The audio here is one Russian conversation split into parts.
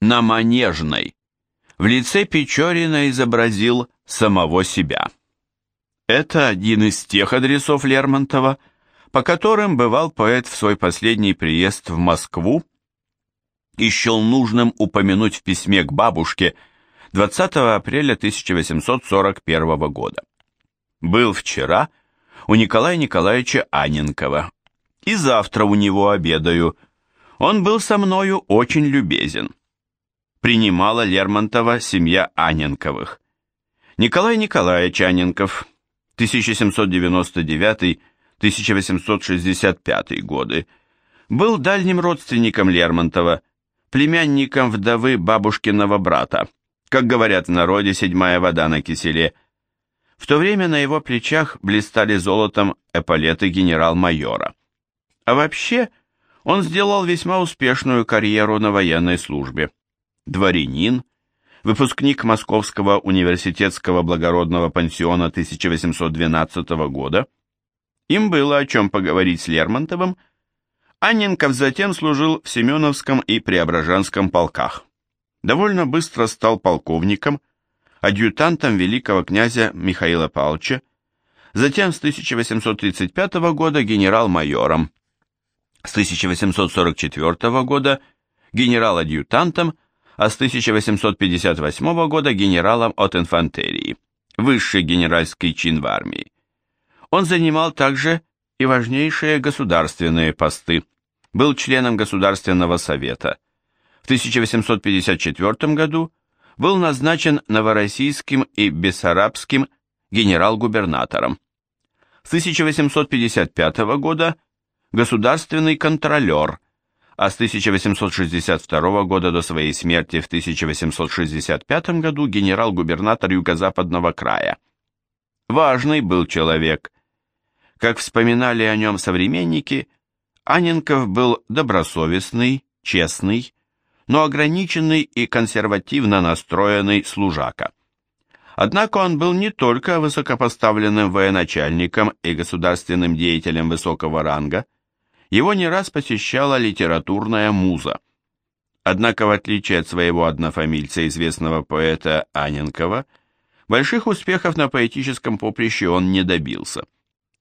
на Манежной в лице Печорина изобразил самого себя. Это один из тех адресов Лермонтова, по которым бывал поэт в свой последний приезд в Москву и счел нужным упомянуть в письме к бабушке 20 апреля 1841 года. Был вчера у Николая Николаевича Аненкова, и завтра у него обедаю. Он был со мною очень любезен. Принимала Лермонтова семья Аненковых. Николай Николаевич Аненков, 1799-1865 годы, был дальним родственником Лермонтова, племянником вдовы бабушкиного брата, как говорят в народе, седьмая вода на киселе. В то время на его плечах блистали золотом эполеты генерал-майора. А вообще, он сделал весьма успешную карьеру на военной службе. Дворянин, выпускник Московского университетского благородного пансиона 1812 года, им было о чем поговорить с Лермонтовым, Анненков затем служил в Семеновском и Преображенском полках. Довольно быстро стал полковником, адъютантом великого князя Михаила Павловича, затем с 1835 года генерал-майором, с 1844 года генерал-адъютантом, а с 1858 года генералом от инфантерии, высший генеральский чин в армии. Он занимал также и важнейшие государственные посты, был членом Государственного совета. В 1854 году был назначен новороссийским и бессарабским генерал-губернатором. С 1855 года государственный контролер, а с 1862 года до своей смерти в 1865 году генерал-губернатор Юго-Западного края. Важный был человек. Как вспоминали о нем современники, Аненков был добросовестный, честный, но ограниченный и консервативно настроенный служака. Однако он был не только высокопоставленным военачальником и государственным деятелем высокого ранга, его не раз посещала литературная муза. Однако, в отличие от своего однофамильца, известного поэта Аненкова, больших успехов на поэтическом поприще он не добился.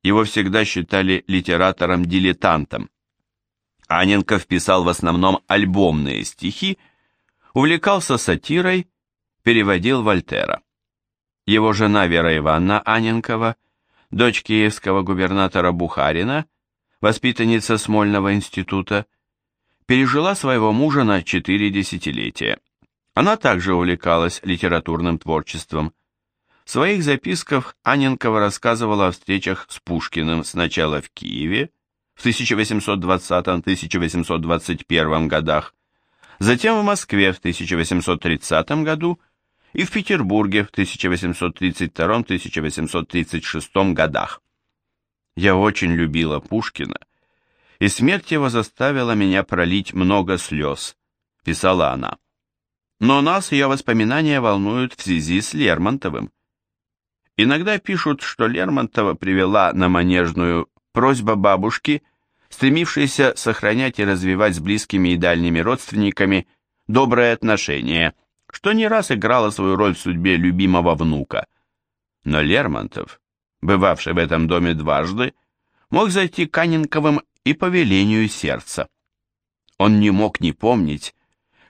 Его всегда считали литератором-дилетантом. Аненков писал в основном альбомные стихи, увлекался сатирой, переводил Вольтера. Его жена Вера Ивановна Аненкова, дочь киевского губернатора Бухарина, воспитанница Смольного института, пережила своего мужа на четыре десятилетия. Она также увлекалась литературным творчеством. В своих записках Аненкова рассказывала о встречах с Пушкиным сначала в Киеве в 1820-1821 годах, затем в Москве в 1830 году и в Петербурге в 1832-1836 годах. Я очень любила Пушкина, и смерть его заставила меня пролить много слез, писала она. Но нас ее воспоминания волнуют в связи с Лермонтовым. Иногда пишут, что Лермонтова привела на Манежную просьба бабушки, стремившейся сохранять и развивать с близкими и дальними родственниками добрые отношения, что не раз играла свою роль в судьбе любимого внука. Но Лермонтов бывавший в этом доме дважды, мог зайти к Анненковым и по велению сердца. Он не мог не помнить,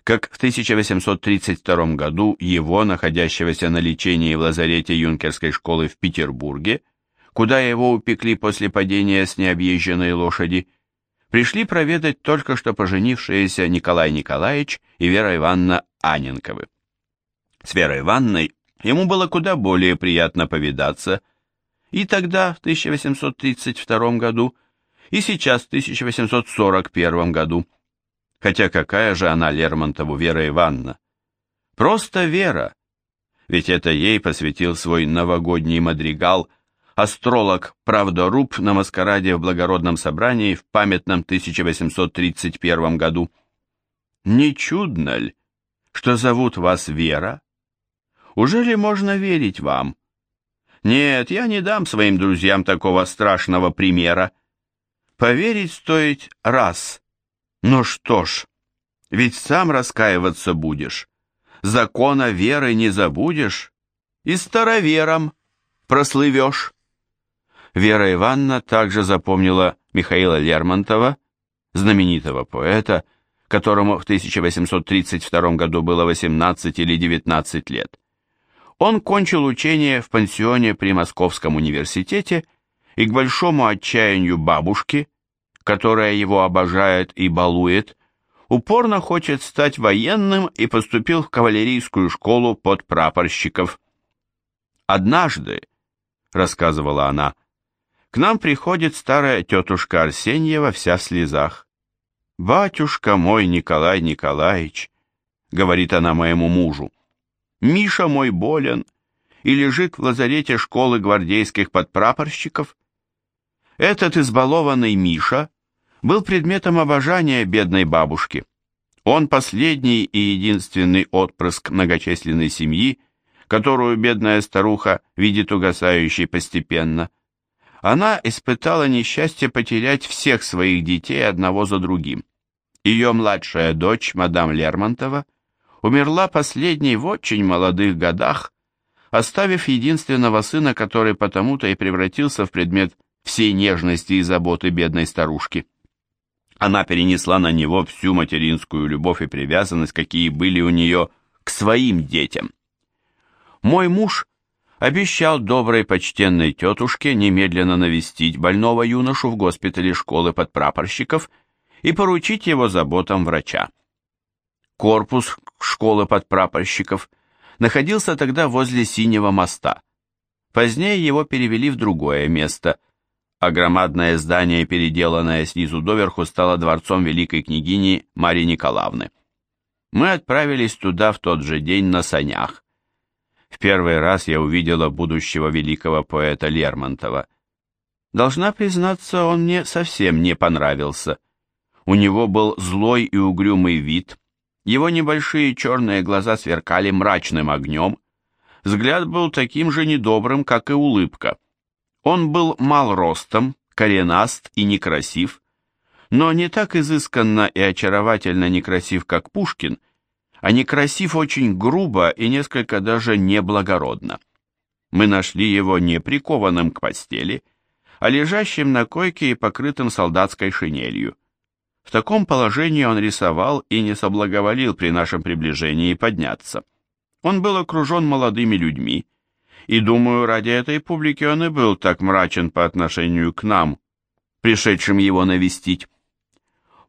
как в 1832 году его, находящегося на лечении в лазарете юнкерской школы в Петербурге, куда его упекли после падения с необъезженной лошади, пришли проведать только что поженившиеся Николай Николаевич и Вера Ивановна Аненковы. С Верой Ивановной ему было куда более приятно повидаться, и тогда, в 1832 году, и сейчас, в 1841 году. Хотя какая же она Лермонтову Вера Ивановна? Просто Вера. Ведь это ей посвятил свой новогодний мадригал астролог Правдоруб на маскараде в благородном собрании в памятном 1831 году. Не чудно ли, что зовут вас Вера? Уже ли можно верить вам? Нет, я не дам своим друзьям такого страшного примера. Поверить стоит раз. Ну что ж, ведь сам раскаиваться будешь, закона веры не забудешь и старовером прослывешь. Вера Ивановна также запомнила Михаила Лермонтова, знаменитого поэта, которому в 1832 году было 18 или 19 лет. Он кончил учение в пансионе при Московском университете и к большому отчаянию бабушки, которая его обожает и балует, упорно хочет стать военным и поступил в кавалерийскую школу под прапорщиков. «Однажды», — рассказывала она, — «к нам приходит старая тетушка Арсеньева вся в слезах. «Батюшка мой Николай Николаевич», — говорит она моему мужу, — «Миша мой болен и лежит в лазарете школы гвардейских подпрапорщиков». Этот избалованный Миша был предметом обожания бедной бабушки. Он последний и единственный отпрыск многочисленной семьи, которую бедная старуха видит угасающей постепенно. Она испытала несчастье потерять всех своих детей одного за другим. Ее младшая дочь, мадам Лермонтова, умерла последней в очень молодых годах, оставив единственного сына, который потому-то и превратился в предмет всей нежности и заботы бедной старушки. Она перенесла на него всю материнскую любовь и привязанность, какие были у нее к своим детям. Мой муж обещал доброй почтенной тетушке немедленно навестить больного юношу в госпитале школы подпрапорщиков и поручить его заботам врача. Корпус школы подпрапорщиков находился тогда возле Синего моста. Позднее его перевели в другое место, а громадное здание, переделанное снизу доверху, стало дворцом великой княгини Марии Николаевны. Мы отправились туда в тот же день на санях. В первый раз я увидела будущего великого поэта Лермонтова. Должна признаться, он мне совсем не понравился. У него был злой и угрюмый вид, его небольшие черные глаза сверкали мрачным огнем, взгляд был таким же недобрым, как и улыбка. Он был мал ростом, коренаст и некрасив, но не так изысканно и очаровательно некрасив, как Пушкин, а некрасив очень грубо и несколько даже неблагородно. Мы нашли его не прикованным к постели, а лежащим на койке и покрытым солдатской шинелью. В таком положении он рисовал и не соблаговолил при нашем приближении подняться. Он был окружен молодыми людьми, и, думаю, ради этой публики он и был так мрачен по отношению к нам, пришедшим его навестить.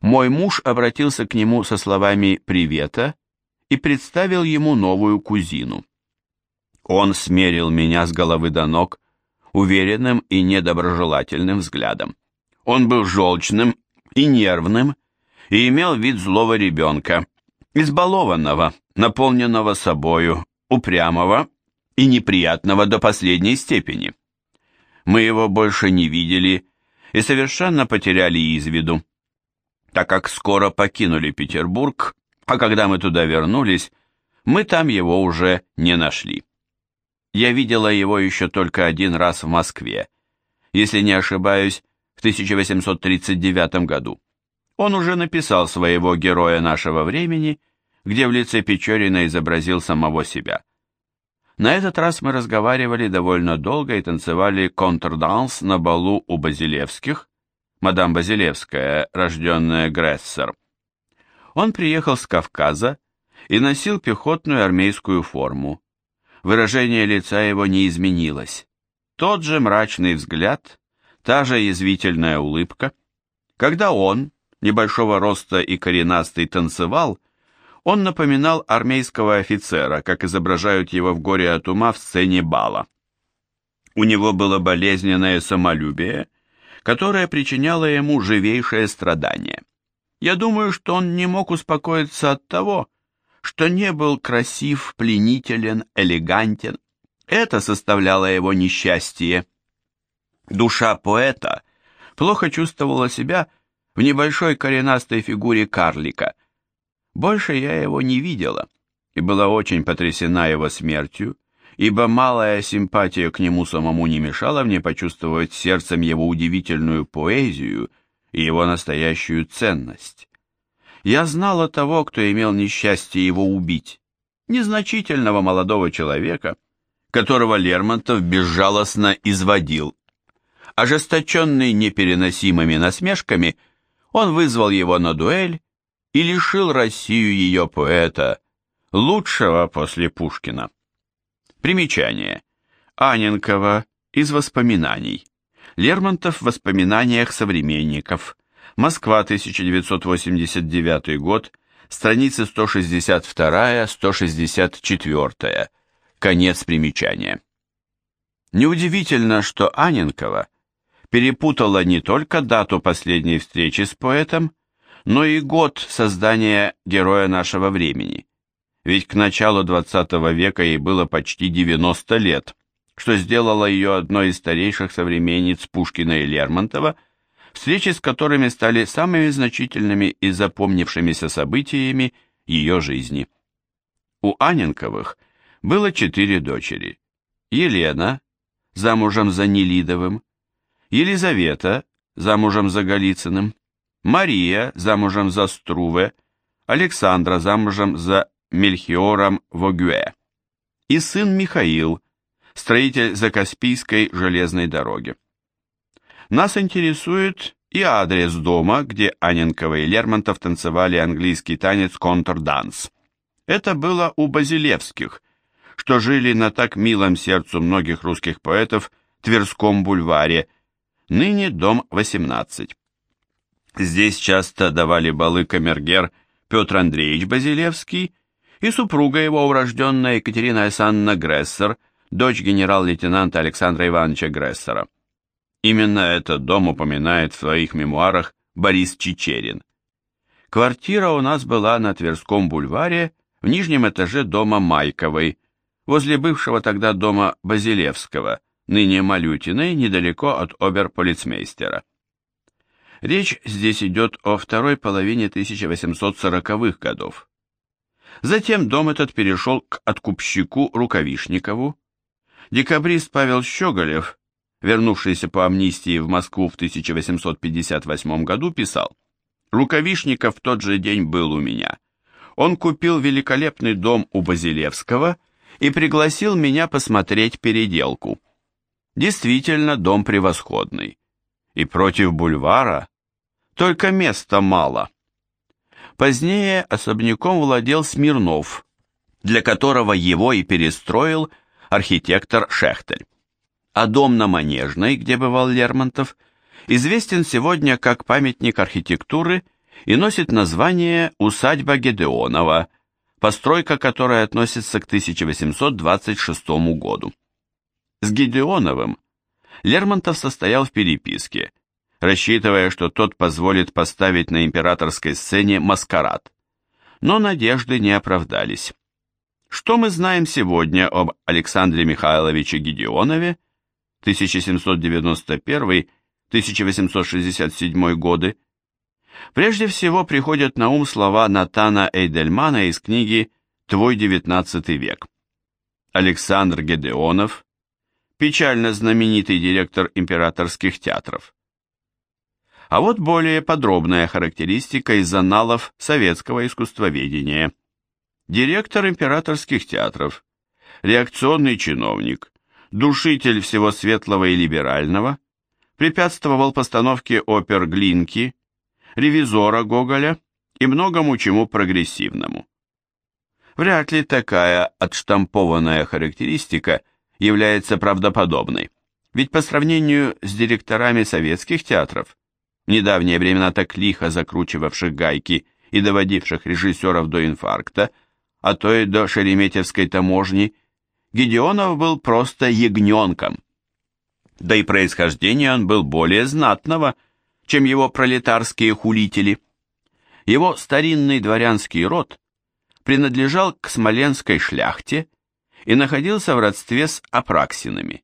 Мой муж обратился к нему со словами «привета» и представил ему новую кузину. Он смерил меня с головы до ног уверенным и недоброжелательным взглядом. Он был желчным и нервным и имел вид злого ребенка, избалованного, наполненного собою, упрямого и неприятного до последней степени. Мы его больше не видели и совершенно потеряли из виду. Так как скоро покинули Петербург, а когда мы туда вернулись, мы там его уже не нашли. Я видела его еще только один раз в Москве, если не ошибаюсь, в 1839 году. Он уже написал своего героя нашего времени, где в лице Печорина изобразил самого себя. На этот раз мы разговаривали довольно долго и танцевали контрданс на балу у Базилевских, мадам Базилевская, рожденная Грессер. Он приехал с Кавказа и носил пехотную армейскую форму. Выражение лица его не изменилось. Тот же мрачный взгляд, та же язвительная улыбка. Когда он, небольшого роста и коренастый, танцевал, он напоминал армейского офицера, как изображают его в «Горе от ума» в сцене бала. У него было болезненное самолюбие, которое причиняло ему живейшее страдание. Я думаю, что он не мог успокоиться от того, что не был красив, пленителен, элегантен. Это составляло его несчастье. Душа поэта плохо чувствовала себя в небольшой коренастой фигуре карлика – больше я его не видела и была очень потрясена его смертью, ибо малая симпатия к нему самому не мешала мне почувствовать сердцем его удивительную поэзию и его настоящую ценность. Я знала того, кто имел несчастье его убить, незначительного молодого человека, которого Лермонтов безжалостно изводил. Ожесточенный непереносимыми насмешками, он вызвал его на дуэль и лишил Россию ее поэта, лучшего после Пушкина. Примечание. Аненкова из воспоминаний. Лермонтов в воспоминаниях современников. Москва, 1989 год, страницы 162-164. Конец примечания. Неудивительно, что Аненкова перепутала не только дату последней встречи с поэтом, но и год создания героя нашего времени. Ведь к началу XX века ей было почти 90 лет, что сделало ее одной из старейших современниц Пушкина и Лермонтова, встречи с которыми стали самыми значительными и запомнившимися событиями ее жизни. У Аненковых было четыре дочери. Елена, замужем за Нелидовым, Елизавета, замужем за Голицыным, Мария, замужем за Струве, Александра, замужем за Мельхиором Вогюэ, и сын Михаил, строитель Закаспийской железной дороги. Нас интересует и адрес дома, где Аненкова и Лермонтов танцевали английский танец контрданс. Это было у Базилевских, что жили на так милом сердцу многих русских поэтов Тверском бульваре, ныне дом 18. Здесь часто давали балы камергер Петр Андреевич Базилевский и супруга его урожденная Екатерина Александровна Грессер, дочь генерал-лейтенанта Александра Ивановича Грессера. Именно этот дом упоминает в своих мемуарах Борис Чичерин. Квартира у нас была на Тверском бульваре в нижнем этаже дома Майковой, возле бывшего тогда дома Базилевского, ныне Малютиной, недалеко от оберполицмейстера. Речь здесь идет о второй половине 1840-х годов. Затем дом этот перешел к откупщику Рукавишникову. Декабрист Павел Щеголев, вернувшийся по амнистии в Москву в 1858 году, писал «Рукавишников в тот же день был у меня. Он купил великолепный дом у Базилевского и пригласил меня посмотреть переделку. Действительно, дом превосходный. И против бульвара только места мало. Позднее особняком владел Смирнов, для которого его и перестроил архитектор Шехтель. А дом на Манежной, где бывал Лермонтов, известен сегодня как памятник архитектуры и носит название «Усадьба Гедеонова», постройка которой относится к 1826 году. С Гедеоновым Лермонтов состоял в переписке, рассчитывая, что тот позволит поставить на императорской сцене маскарад. Но надежды не оправдались. Что мы знаем сегодня об Александре Михайловиче Гедеонове, 1791-1867 годы? Прежде всего приходят на ум слова Натана Эйдельмана из книги «Твой девятнадцатый век». Александр Гедеонов, печально знаменитый директор императорских театров. А вот более подробная характеристика из аналов советского искусствоведения. Директор императорских театров, реакционный чиновник, душитель всего светлого и либерального, препятствовал постановке опер Глинки, ревизора Гоголя и многому чему прогрессивному. Вряд ли такая отштампованная характеристика является правдоподобной, ведь по сравнению с директорами советских театров, в недавние времена так лихо закручивавших гайки и доводивших режиссеров до инфаркта, а то и до шереметьевской таможни, Гедеонов был просто ягненком. Да и происхождение он был более знатного, чем его пролетарские хулители. Его старинный дворянский род принадлежал к смоленской шляхте и находился в родстве с Апраксинами.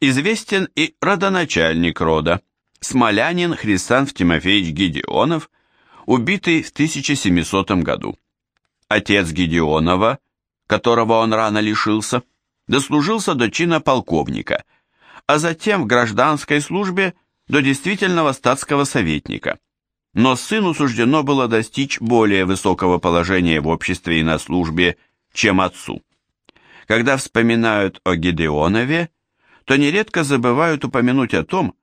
Известен и родоначальник рода, смолянин Христанф Тимофеевич Гедеонов, убитый в 1700 году. Отец Гедеонова, которого он рано лишился, дослужился до чина полковника, а затем в гражданской службе до действительного статского советника. но сыну суждено было достичь более высокого положения в обществе и на службе, чем отцу. Когда вспоминают о Гедеонове, то нередко забывают упомянуть о том,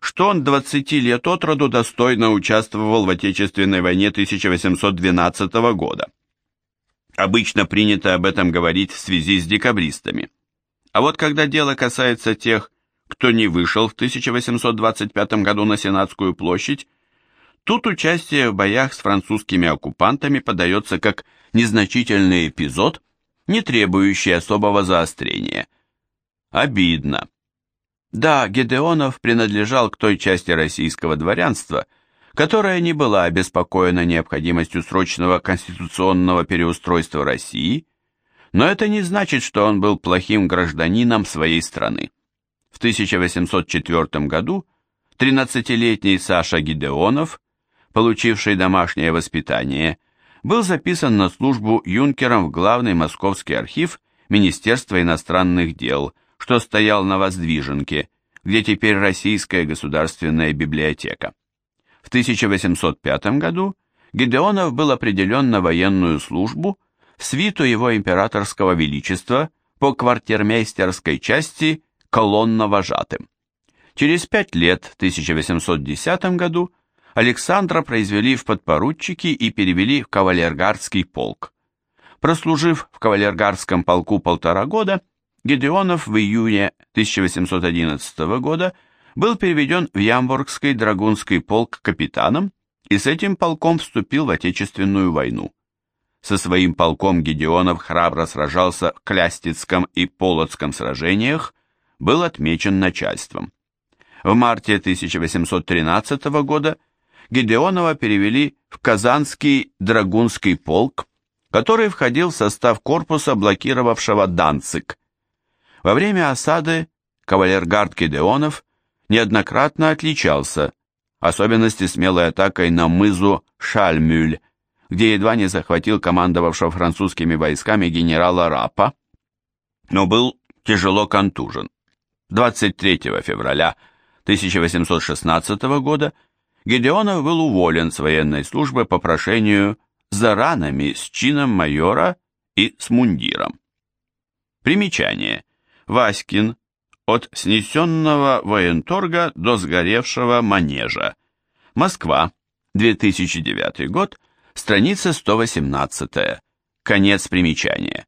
что он 20 лет от роду достойно участвовал в Отечественной войне 1812 года. Обычно принято об этом говорить в связи с декабристами. А вот когда дело касается тех, кто не вышел в 1825 году на Сенатскую площадь, тут участие в боях с французскими оккупантами подается как незначительный эпизод, не требующий особого заострения. Обидно. Да, Гедеонов принадлежал к той части российского дворянства, которая не была обеспокоена необходимостью срочного конституционного переустройства России, но это не значит, что он был плохим гражданином своей страны. В 1804 году 13-летний Саша Гидеонов, получивший домашнее воспитание, был записан на службу юнкером в главный московский архив Министерства иностранных дел, что стоял на Воздвиженке, где теперь Российская государственная библиотека. В 1805 году Гидеонов был определен на военную службу в свиту его императорского величества по квартирмейстерской части колонно-вожатым. Через пять лет, в 1810 году, Александра произвели в подпоручики и перевели в кавалергардский полк. Прослужив в кавалергардском полку полтора года, Гедеонов в июне 1811 года был переведен в Ямбургский драгунский полк капитаном и с этим полком вступил в Отечественную войну. Со своим полком Гедеонов храбро сражался в Клястицком и Полоцком сражениях, был отмечен начальством. В марте 1813 года Гедеонова перевели в Казанский драгунский полк, который входил в состав корпуса, блокировавшего Данцик. Во время осады кавалергард Гедеонов неоднократно отличался, особенности смелой атакой на мызу Шальмюль, где едва не захватил командовавшего французскими войсками генерала Рапа, но был тяжело контужен. 23 февраля 1816 года Гедеонов был уволен с военной службы по прошению за ранами с чином майора и с мундиром. Примечание. Васькин. От снесенного военторга до сгоревшего манежа. Москва. 2009 год. Страница 118. Конец примечания.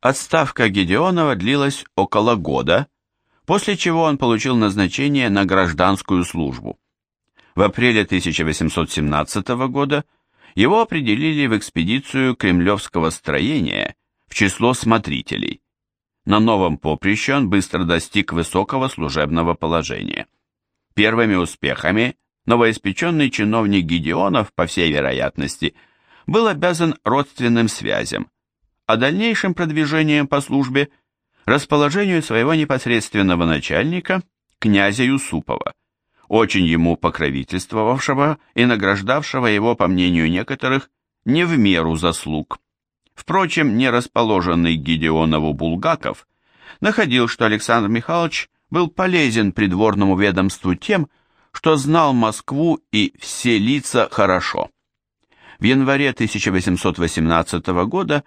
Отставка Гедеонова длилась около года, после чего он получил назначение на гражданскую службу. В апреле 1817 года его определили в экспедицию кремлевского строения в число смотрителей. На новом поприще он быстро достиг высокого служебного положения. Первыми успехами новоиспеченный чиновник Гедеонов, по всей вероятности, был обязан родственным связям, а дальнейшим продвижением по службе – расположению своего непосредственного начальника, князя Юсупова, очень ему покровительствовавшего и награждавшего его, по мнению некоторых, не в меру заслуг. Впрочем, не расположенный Гедеонову Булгаков находил, что Александр Михайлович был полезен придворному ведомству тем, что знал Москву и все лица хорошо. В январе 1818 года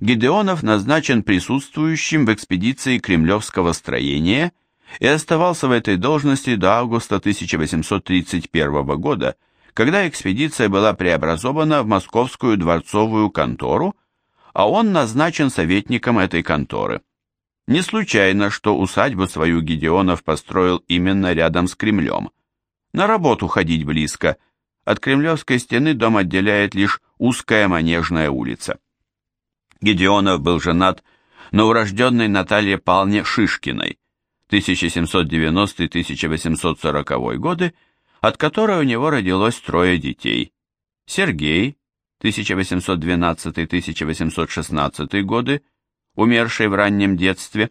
Гедеонов назначен присутствующим в экспедиции кремлевского строения и оставался в этой должности до августа 1831 года, когда экспедиция была преобразована в московскую дворцовую контору, а он назначен советником этой конторы. Не случайно, что усадьбу свою Гедеонов построил именно рядом с Кремлем. На работу ходить близко. От Кремлевской стены дом отделяет лишь узкая Манежная улица. Гедеонов был женат на урожденной Наталье Павловне Шишкиной 1790-1840 годы, от которой у него родилось трое детей. Сергей 1812-1816 годы, умерший в раннем детстве,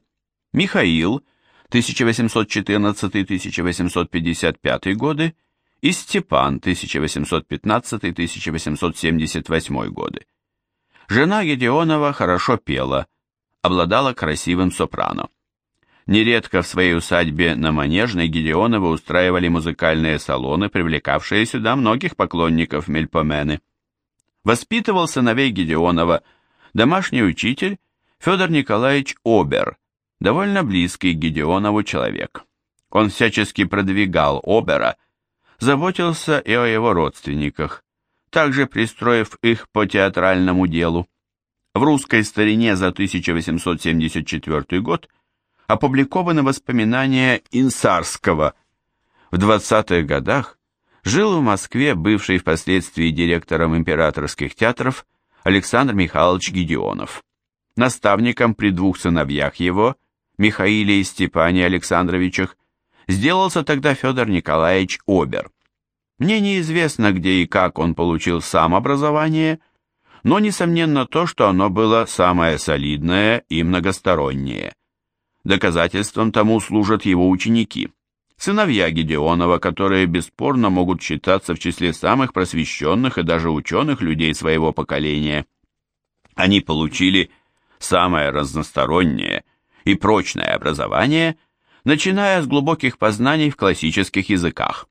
Михаил 1814-1855 годы и Степан 1815-1878 годы. Жена Гедеонова хорошо пела, обладала красивым сопрано. Нередко в своей усадьбе на Манежной Гедеоновы устраивали музыкальные салоны, привлекавшие сюда многих поклонников Мельпомены. Воспитывал сыновей Гедеонова домашний учитель Федор Николаевич Обер, довольно близкий к Гедеонову человек. Он всячески продвигал Обера, заботился и о его родственниках, также пристроив их по театральному делу. В русской старине за 1874 год опубликованы воспоминания Инсарского. В 20-х годах жил в Москве бывший впоследствии директором императорских театров Александр Михайлович Гедеонов. Наставником при двух сыновьях его, Михаиле и Степане Александровичах, сделался тогда Федор Николаевич Обер. Мне неизвестно, где и как он получил сам образование, но несомненно то, что оно было самое солидное и многостороннее. Доказательством тому служат его ученики, сыновья Гедеонова, которые бесспорно могут считаться в числе самых просвещенных и даже ученых людей своего поколения. Они получили самое разностороннее и прочное образование, начиная с глубоких познаний в классических языках.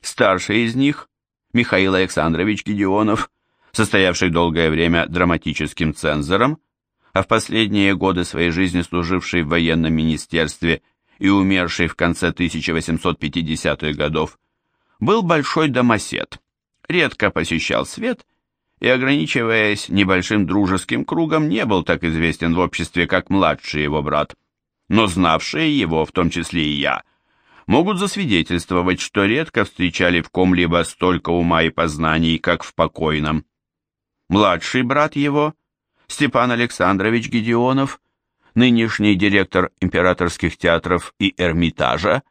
Старший из них, Михаил Александрович Гедеонов, состоявший долгое время драматическим цензором, а в последние годы своей жизни служивший в военном министерстве и умерший в конце 1850-х годов, был большой домосед, редко посещал свет и, ограничиваясь небольшим дружеским кругом, не был так известен в обществе, как младший его брат. Но знавшие его, в том числе и я, могут засвидетельствовать, что редко встречали в ком-либо столько ума и познаний, как в покойном. Младший брат его, Степан Александрович Гедеонов, нынешний директор императорских театров и Эрмитажа,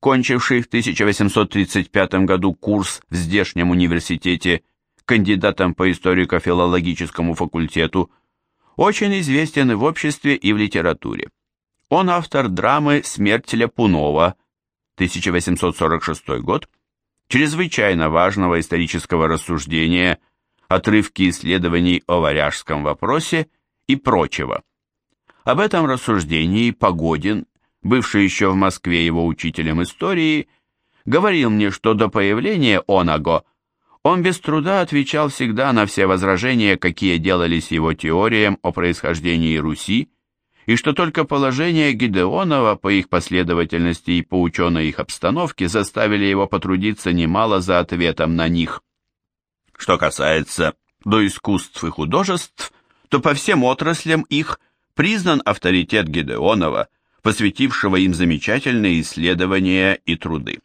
кончивший в 1835 году курс в здешнем университете кандидатом по историко-филологическому факультету, очень известен и в обществе, и в литературе. Он автор драмы «Смерть Ляпунова» 1846 год, чрезвычайно важного исторического рассуждения, отрывки исследований о варяжском вопросе и прочего. Об этом рассуждении Погодин, бывший еще в Москве его учителем истории, говорил мне, что до появления Онаго он без труда отвечал всегда на все возражения, какие делались его теориям о происхождении Руси, и что только положение Гидеонова по их последовательности и по ученой их обстановке заставили его потрудиться немало за ответом на них. Что касается до искусств и художеств, то по всем отраслям их признан авторитет Гидеонова, посвятившего им замечательные исследования и труды.